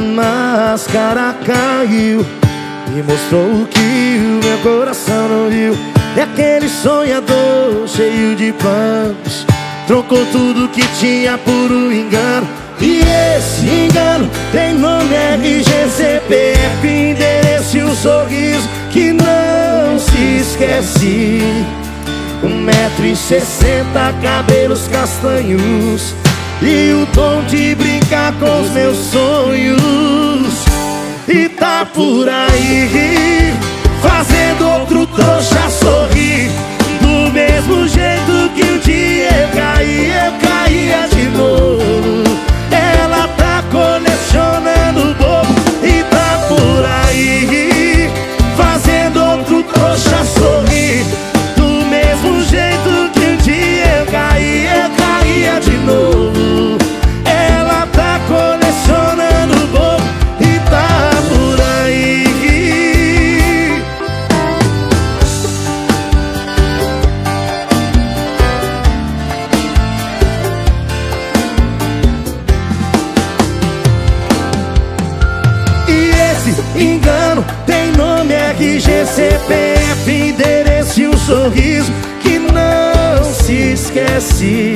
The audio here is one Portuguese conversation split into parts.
máscara caiu E mostrou o que o meu coração não viu É aquele sonhador cheio de planos Trocou tudo que tinha por um engano. E esse engano tem nome RG, CPF, endereço e um sorriso Que não se esquece. Um metro e sessenta, cabelos castanhos e o dom de brincar com os meus sonhos tá por aí engano. Tem nome, RG, CPF, endereço e um sorriso Que não se esquece.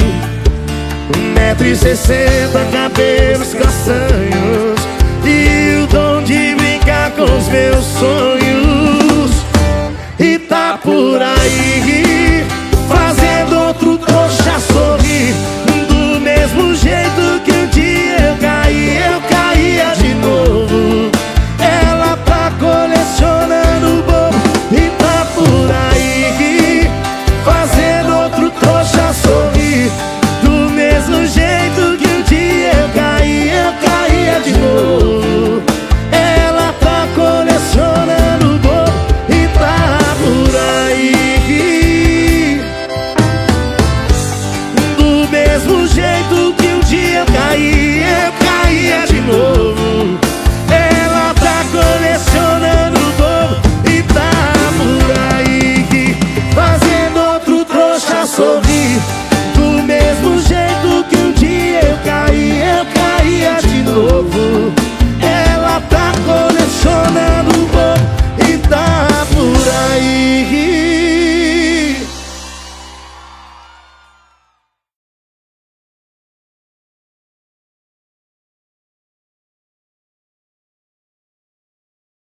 Um metro e sessenta, cabelos castanhos